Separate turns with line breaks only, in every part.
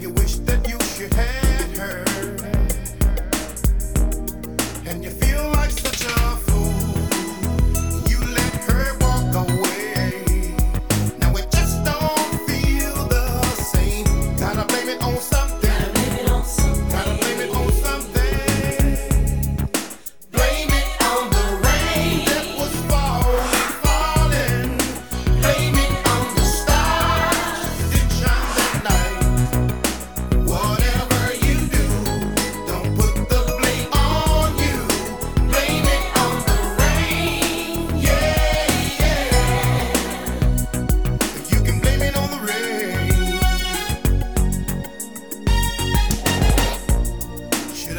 you wish that you should have.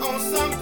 on some